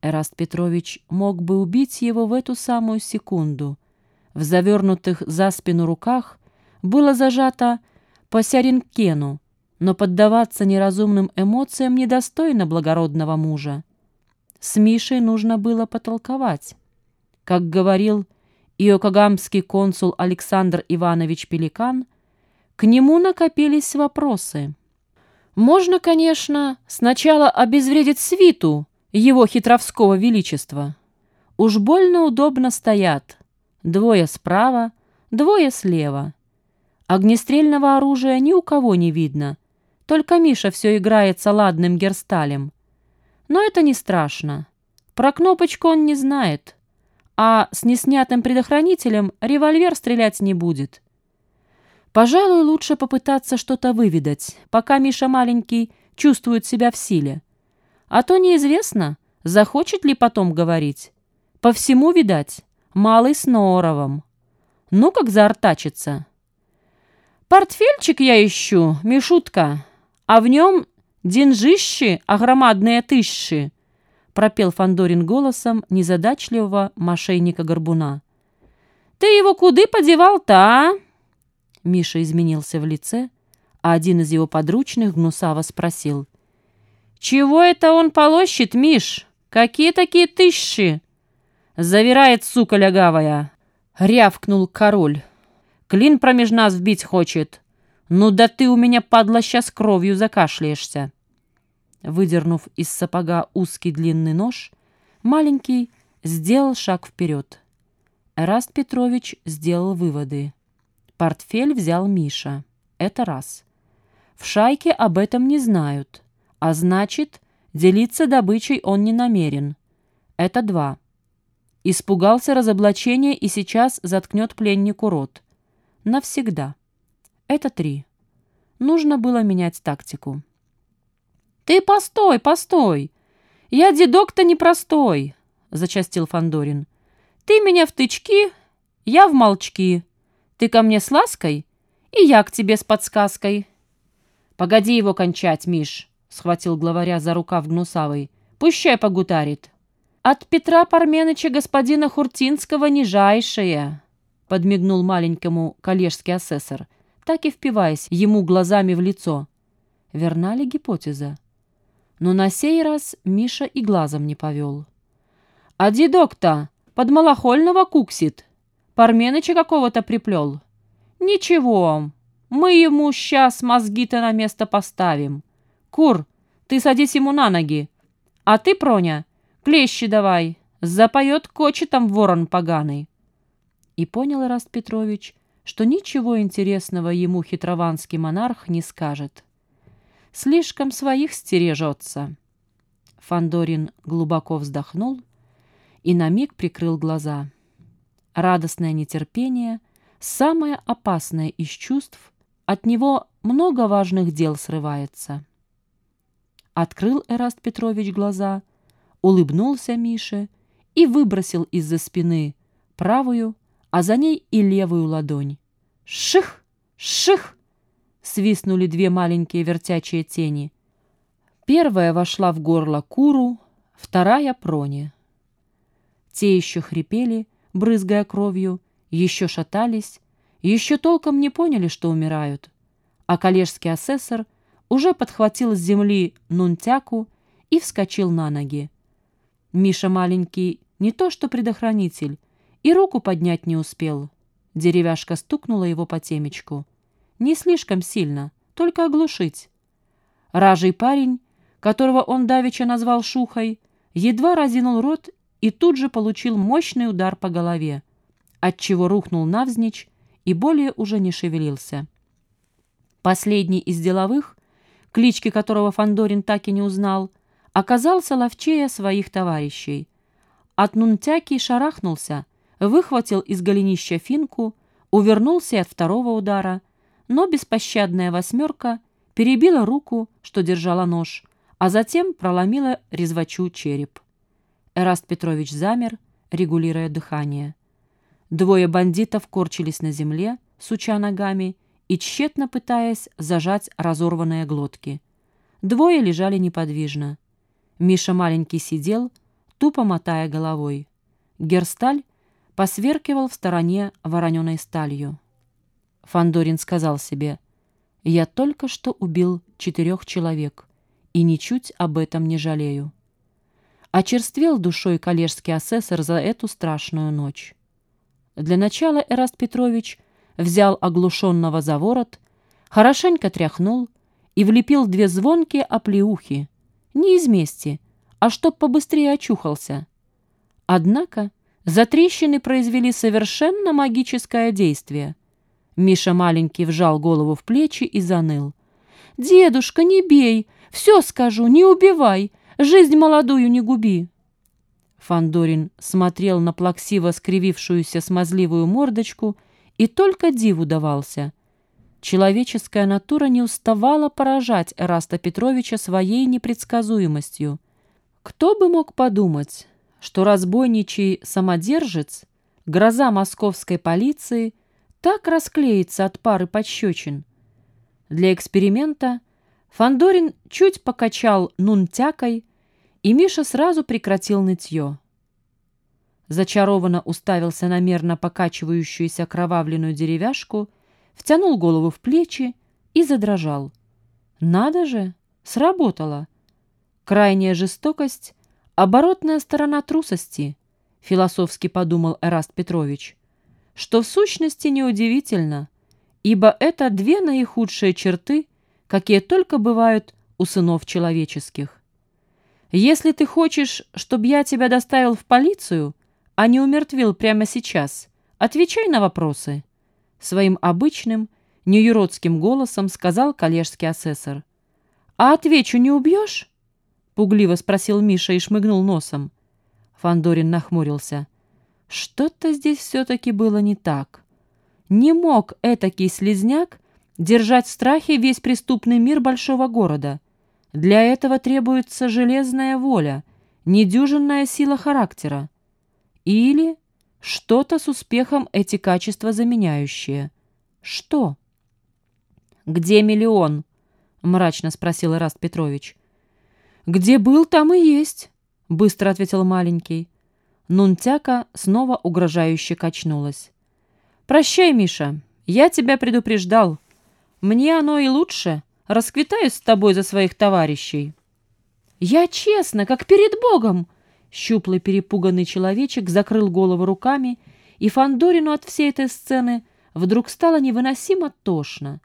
Эраст Петрович мог бы убить его в эту самую секунду. В завернутых за спину руках было зажато по сяринкену, но поддаваться неразумным эмоциям недостойно благородного мужа. С Мишей нужно было потолковать. Как говорил иокогамский консул Александр Иванович Пеликан, к нему накопились вопросы. Можно, конечно, сначала обезвредить свиту его хитровского величества. Уж больно удобно стоят. Двое справа, двое слева. Огнестрельного оружия ни у кого не видно. Только Миша все играет саладным герсталем. Но это не страшно. Про кнопочку он не знает. А с неснятым предохранителем револьвер стрелять не будет. Пожалуй, лучше попытаться что-то выведать, пока Миша маленький чувствует себя в силе. А то неизвестно, захочет ли потом говорить. По всему, видать, малый с норовом. Ну, как заортачится. «Портфельчик я ищу, Мишутка, а в нем деньжищи огромадные тысячи», пропел Фандорин голосом незадачливого мошенника-горбуна. «Ты его куды подевал-то, а?» Миша изменился в лице, а один из его подручных гнусаво спросил — «Чего это он полощет, Миш? Какие такие тысячи?» «Завирает, сука лягавая!» — рявкнул король. «Клин промеж нас вбить хочет. Ну да ты у меня, падла, сейчас кровью закашляешься!» Выдернув из сапога узкий длинный нож, маленький сделал шаг вперед. Эраст Петрович сделал выводы. Портфель взял Миша. Это раз. В шайке об этом не знают. А значит, делиться добычей он не намерен. Это два. Испугался разоблачения и сейчас заткнет пленнику рот. Навсегда. Это три. Нужно было менять тактику. «Ты постой, постой! Я дедок-то непростой!» — зачастил Фандорин. «Ты меня в тычки, я в молчки. Ты ко мне с лаской, и я к тебе с подсказкой». «Погоди его кончать, Миш!» — схватил главаря за рукав Гнусавый. «Пущай погутарит». «От Петра Парменыча господина Хуртинского нижайшее», — подмигнул маленькому коллежский асессор, так и впиваясь ему глазами в лицо. Верна ли гипотеза? Но на сей раз Миша и глазом не повел. «А дедок-то под малохольного куксит. Парменыча какого-то приплел. Ничего, мы ему сейчас мозги-то на место поставим». «Кур, ты садись ему на ноги. А ты, Проня, клещи давай. Запоет кочетом ворон поганый». И понял Ираст Петрович, что ничего интересного ему хитрованский монарх не скажет. Слишком своих стережется. Фандорин глубоко вздохнул и на миг прикрыл глаза. Радостное нетерпение — самое опасное из чувств, от него много важных дел срывается. Открыл Эраст Петрович глаза, улыбнулся Мише и выбросил из-за спины правую, а за ней и левую ладонь. «Ших! Ших!» свистнули две маленькие вертячие тени. Первая вошла в горло Куру, вторая — Проне. Те еще хрипели, брызгая кровью, еще шатались, еще толком не поняли, что умирают. А коллежский асессор — уже подхватил с земли нунтяку и вскочил на ноги. Миша маленький не то что предохранитель, и руку поднять не успел. Деревяшка стукнула его по темечку. Не слишком сильно, только оглушить. Ражий парень, которого он давеча назвал Шухой, едва разинул рот и тут же получил мощный удар по голове, отчего рухнул навзничь и более уже не шевелился. Последний из деловых клички которого Фандорин так и не узнал, оказался ловчее своих товарищей. От Нунтяки шарахнулся, выхватил из голенища финку, увернулся от второго удара, но беспощадная восьмерка перебила руку, что держала нож, а затем проломила резвачу череп. Эраст Петрович замер, регулируя дыхание. Двое бандитов корчились на земле, суча ногами, и тщетно пытаясь зажать разорванные глотки. Двое лежали неподвижно. Миша маленький сидел, тупо мотая головой. Герсталь посверкивал в стороне вороненой сталью. Фандорин сказал себе, «Я только что убил четырех человек и ничуть об этом не жалею». Очерствел душой коллежский асессор за эту страшную ночь. Для начала Эраст Петрович взял оглушенного за ворот, хорошенько тряхнул и влепил две звонкие оплеухи, не из мести, а чтоб побыстрее очухался. Однако Затрещины произвели совершенно магическое действие. Миша маленький вжал голову в плечи и заныл. «Дедушка, не бей! Все скажу, не убивай! Жизнь молодую не губи!» Фандорин смотрел на плаксиво скривившуюся смазливую мордочку и только диву давался. Человеческая натура не уставала поражать Эраста Петровича своей непредсказуемостью. Кто бы мог подумать, что разбойничий самодержец, гроза московской полиции, так расклеится от пары пощечин. Для эксперимента Фандорин чуть покачал нунтякой, и Миша сразу прекратил нытье. Зачарованно уставился на мерно покачивающуюся кровавленную деревяшку, втянул голову в плечи и задрожал. «Надо же! Сработало!» Крайняя жестокость Оборотная сторона трусости, философски подумал Эраст Петрович, что в сущности неудивительно, ибо это две наихудшие черты, какие только бывают у сынов человеческих. Если ты хочешь, чтобы я тебя доставил в полицию, а не умертвил прямо сейчас, отвечай на вопросы. Своим обычным, неюродским голосом сказал коллежский асессор. А отвечу, не убьешь? Пугливо спросил Миша и шмыгнул носом. Фандорин нахмурился. Что-то здесь все-таки было не так. Не мог этакий слезняк держать в страхе весь преступный мир большого города. Для этого требуется железная воля, недюжинная сила характера. Или что-то с успехом эти качества заменяющее. Что? «Где миллион?» — мрачно спросил Ираст Петрович. «Где был, там и есть», — быстро ответил маленький. Нунтяка снова угрожающе качнулась. «Прощай, Миша, я тебя предупреждал. Мне оно и лучше. Расквитаюсь с тобой за своих товарищей». «Я честно, как перед Богом!» Щуплый перепуганный человечек закрыл голову руками, и Фандорину от всей этой сцены вдруг стало невыносимо тошно.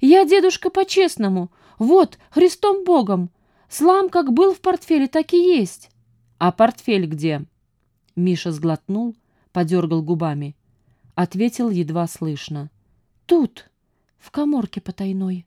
«Я, дедушка, по-честному. Вот, Христом Богом. Слам как был в портфеле, так и есть. А портфель где? Миша сглотнул, подергал губами. Ответил едва слышно. Тут, в коморке потайной.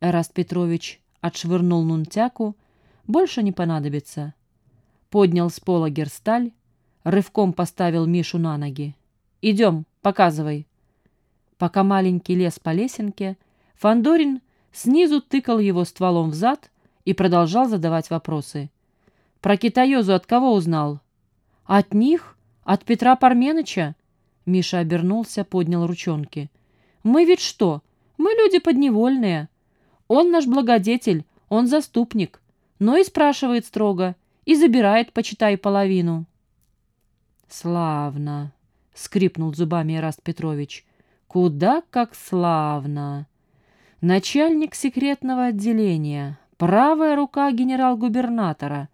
Эраст Петрович отшвырнул нунтяку. Больше не понадобится. Поднял с пола герсталь, рывком поставил Мишу на ноги. «Идем, показывай». Пока маленький лез по лесенке, Фандорин снизу тыкал его стволом в зад, и продолжал задавать вопросы. «Про китаёзу от кого узнал?» «От них? От Петра Парменыча?» Миша обернулся, поднял ручонки. «Мы ведь что? Мы люди подневольные. Он наш благодетель, он заступник, но и спрашивает строго, и забирает, почитай, половину». «Славно!» — скрипнул зубами Ираст Петрович. «Куда как славно!» Начальник секретного отделения, правая рука генерал-губернатора,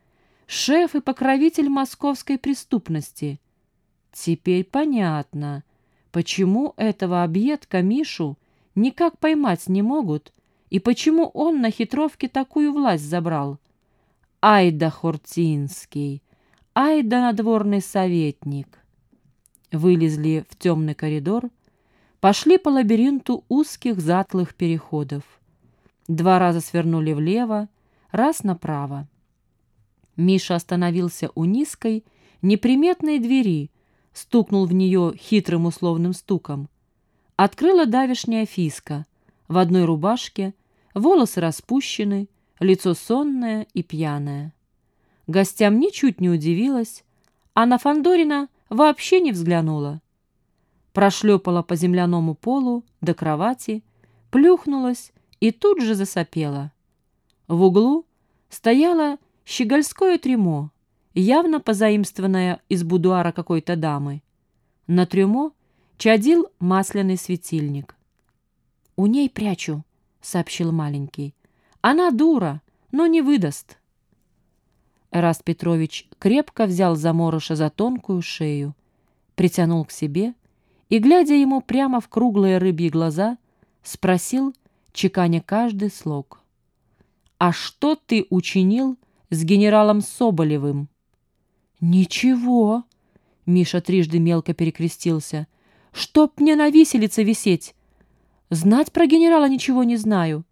шеф и покровитель московской преступности. Теперь понятно, почему этого объедка Мишу никак поймать не могут и почему он на хитровке такую власть забрал. Ай да Хуртинский, ай да надворный советник. Вылезли в темный коридор, пошли по лабиринту узких затлых переходов. Два раза свернули влево, раз направо. Миша остановился у низкой, неприметной двери, стукнул в нее хитрым условным стуком. Открыла давишняя фиска, в одной рубашке, волосы распущены, лицо сонное и пьяное. Гостям ничуть не удивилась, а на Фандорина вообще не взглянула. Прошлепала по земляному полу до кровати, плюхнулась и тут же засопела. В углу стояло щегольское тремо, явно позаимствованная из будуара какой-то дамы. На трюмо чадил масляный светильник. «У ней прячу», — сообщил маленький. «Она дура, но не выдаст». Эраст Петрович крепко взял заморыша за тонкую шею, притянул к себе и, глядя ему прямо в круглые рыбьи глаза, спросил, чеканя каждый слог. «А что ты учинил с генералом Соболевым?» «Ничего», — Миша трижды мелко перекрестился, — «чтоб мне на виселице висеть. Знать про генерала ничего не знаю.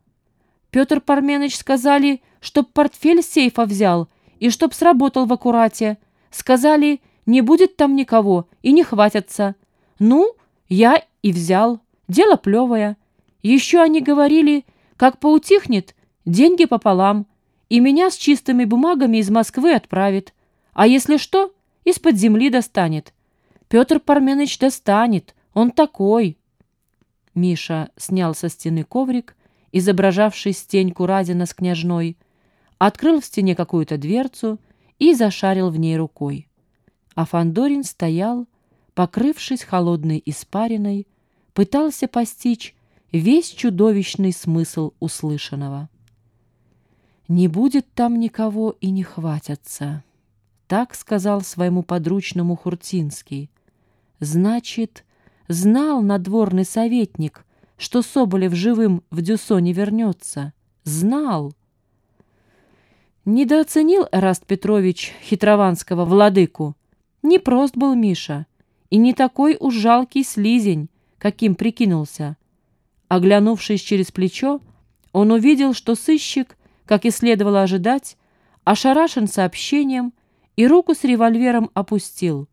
Петр Парменыч сказали, чтоб портфель с сейфа взял — и чтоб сработал в аккурате. Сказали, не будет там никого и не хватятся. Ну, я и взял. Дело плевое. Еще они говорили, как поутихнет, деньги пополам, и меня с чистыми бумагами из Москвы отправит. А если что, из-под земли достанет. Петр Парменыч достанет, он такой. Миша снял со стены коврик, изображавший стеньку Разина с княжной, открыл в стене какую-то дверцу и зашарил в ней рукой. А Фандорин стоял, покрывшись холодной испариной, пытался постичь весь чудовищный смысл услышанного. «Не будет там никого и не хватятся», — так сказал своему подручному Хуртинский. «Значит, знал надворный советник, что Соболев живым в Дюсо не вернется. Знал!» Недооценил Раст Петрович хитрованского владыку. Не прост был Миша, и не такой уж жалкий слизень, каким прикинулся. Оглянувшись через плечо, он увидел, что сыщик, как и следовало ожидать, ошарашен сообщением и руку с револьвером опустил.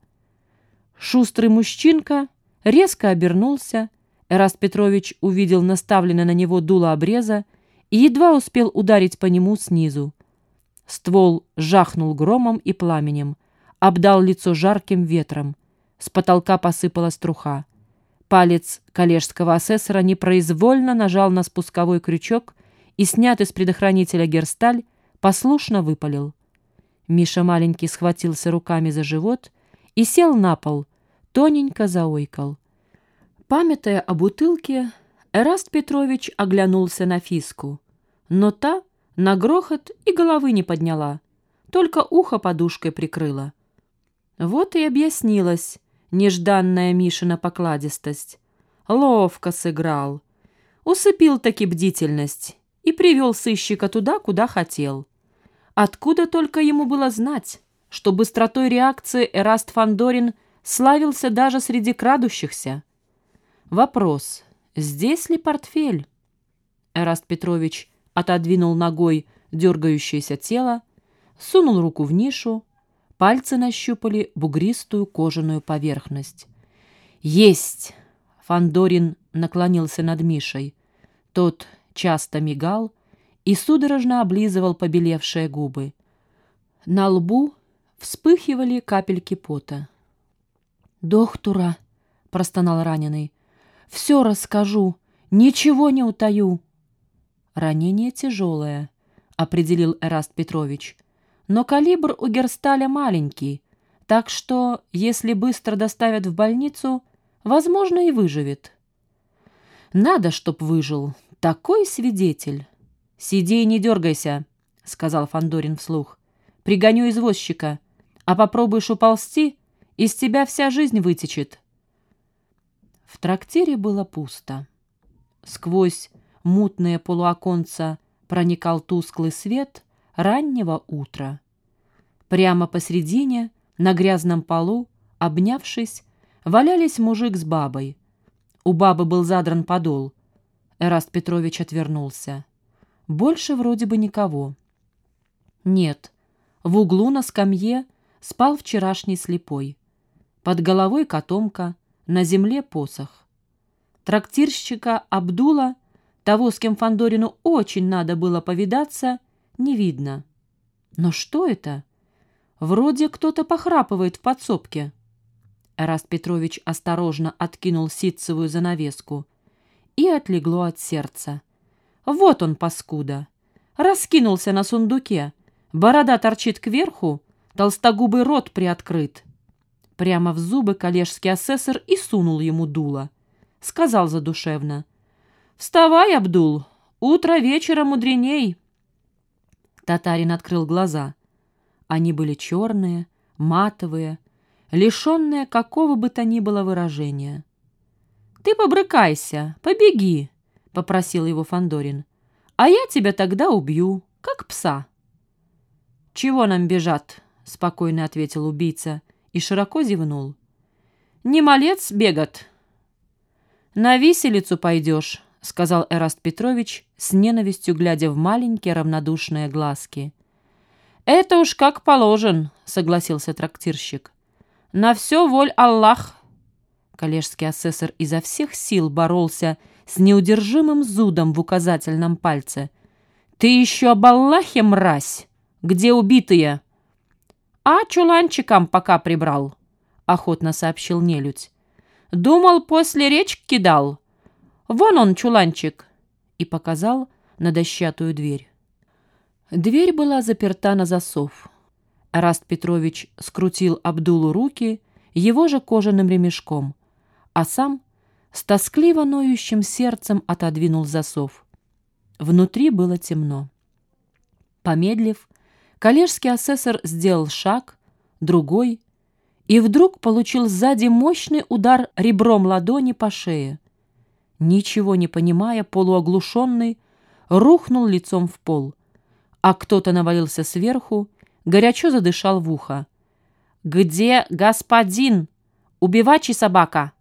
Шустрый мужчинка резко обернулся, Эраст Петрович увидел наставленное на него дуло обреза и едва успел ударить по нему снизу. Ствол жахнул громом и пламенем, обдал лицо жарким ветром. С потолка посыпалась труха. Палец коллежского асессора непроизвольно нажал на спусковой крючок и, снятый с предохранителя герсталь, послушно выпалил. Миша маленький схватился руками за живот и сел на пол, тоненько заойкал. Памятая о бутылке, Эраст Петрович оглянулся на Фиску, но та на грохот и головы не подняла, только ухо подушкой прикрыла. Вот и объяснилась нежданная Мишина покладистость. Ловко сыграл. Усыпил таки бдительность и привел сыщика туда, куда хотел. Откуда только ему было знать, что быстротой реакции Эраст Фандорин славился даже среди крадущихся? Вопрос, здесь ли портфель? Эраст Петрович отодвинул ногой дергающееся тело, сунул руку в нишу, пальцы нащупали бугристую кожаную поверхность. «Есть!» — Фандорин наклонился над Мишей. Тот часто мигал и судорожно облизывал побелевшие губы. На лбу вспыхивали капельки пота. «Доктора!» — простонал раненый. «Все расскажу, ничего не утаю!» «Ранение тяжелое», — определил Эраст Петрович. «Но калибр у Герсталя маленький, так что, если быстро доставят в больницу, возможно, и выживет». «Надо, чтоб выжил. Такой свидетель!» «Сиди и не дергайся», — сказал Фандорин вслух. «Пригоню извозчика, а попробуешь уползти, из тебя вся жизнь вытечет». В трактире было пусто. Сквозь мутные полуоконца проникал тусклый свет раннего утра. Прямо посредине, на грязном полу, обнявшись, валялись мужик с бабой. У бабы был задран подол. Эраст Петрович отвернулся. Больше вроде бы никого. Нет, в углу на скамье спал вчерашний слепой. Под головой котомка, на земле посох. Трактирщика Абдула того, с кем Фандорину очень надо было повидаться, не видно. Но что это? Вроде кто-то похрапывает в подсобке. Эраст Петрович осторожно откинул ситцевую занавеску. И отлегло от сердца. Вот он, паскуда. Раскинулся на сундуке. Борода торчит кверху, толстогубый рот приоткрыт. Прямо в зубы коллежский асессор и сунул ему дуло. Сказал задушевно. «Вставай, Абдул, утро вечера мудреней». Татарин открыл глаза. Они были черные, матовые, лишенные какого бы то ни было выражения. «Ты побрыкайся, побеги», — попросил его Фандорин. «А я тебя тогда убью, как пса». «Чего нам бежат?» — спокойно ответил убийца и широко зевнул. «Не малец бегат». «На виселицу пойдешь», — сказал Эраст Петрович, с ненавистью глядя в маленькие равнодушные глазки. «Это уж как положен», — согласился трактирщик. «На все воль Аллах». Коллежский асессор изо всех сил боролся с неудержимым зудом в указательном пальце. «Ты еще об Аллахе, мразь! Где убитые?» «А чуланчикам пока прибрал», — охотно сообщил нелюдь. «Думал, после речь кидал. Вон он, чуланчик!» И показал на дощатую дверь. Дверь была заперта на засов. Раст Петрович скрутил Абдулу руки его же кожаным ремешком, а сам с тоскливо ноющим сердцем отодвинул засов. Внутри было темно. Помедлив, коллежский асессор сделал шаг, другой, и вдруг получил сзади мощный удар ребром ладони по шее. Ничего не понимая, полуоглушенный, рухнул лицом в пол а кто-то навалился сверху, горячо задышал в ухо. «Где господин? Убивачий собака!»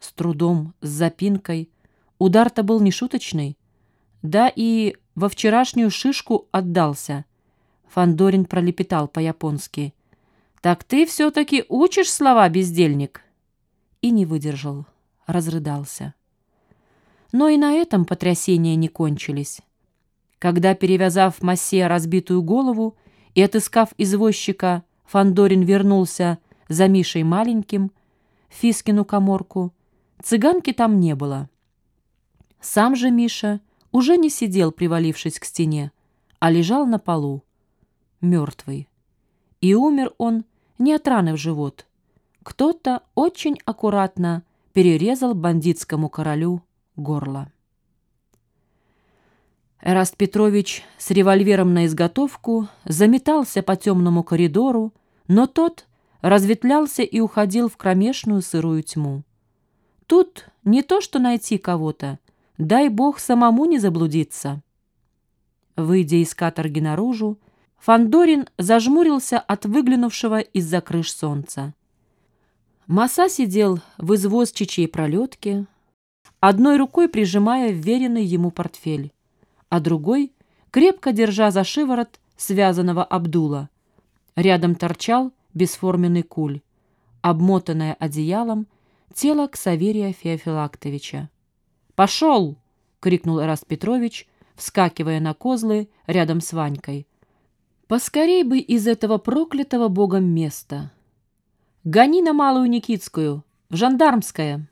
С трудом, с запинкой. Удар-то был нешуточный. Да и во вчерашнюю шишку отдался. Фандорин пролепетал по-японски. «Так ты все-таки учишь слова, бездельник?» И не выдержал, разрыдался. Но и на этом потрясения не кончились. Когда, перевязав массе разбитую голову и отыскав извозчика, Фандорин вернулся за Мишей маленьким, Фискину коморку, цыганки там не было. Сам же Миша уже не сидел, привалившись к стене, а лежал на полу, мертвый. И умер он не от раны в живот. Кто-то очень аккуратно перерезал бандитскому королю горло. Эраст Петрович с револьвером на изготовку заметался по темному коридору, но тот разветвлялся и уходил в кромешную сырую тьму. Тут не то что найти кого-то, дай бог самому не заблудиться. Выйдя из каторги наружу, Фандорин зажмурился от выглянувшего из-за крыш солнца. Маса сидел в извозчичьей пролетке, одной рукой прижимая вверенный ему портфель а другой, крепко держа за шиворот связанного Абдула. Рядом торчал бесформенный куль, обмотанное одеялом тело Ксаверия Феофилактовича. «Пошел!» — крикнул Эраст Петрович, вскакивая на козлы рядом с Ванькой. «Поскорей бы из этого проклятого богом места! Гони на Малую Никитскую, в Жандармское!»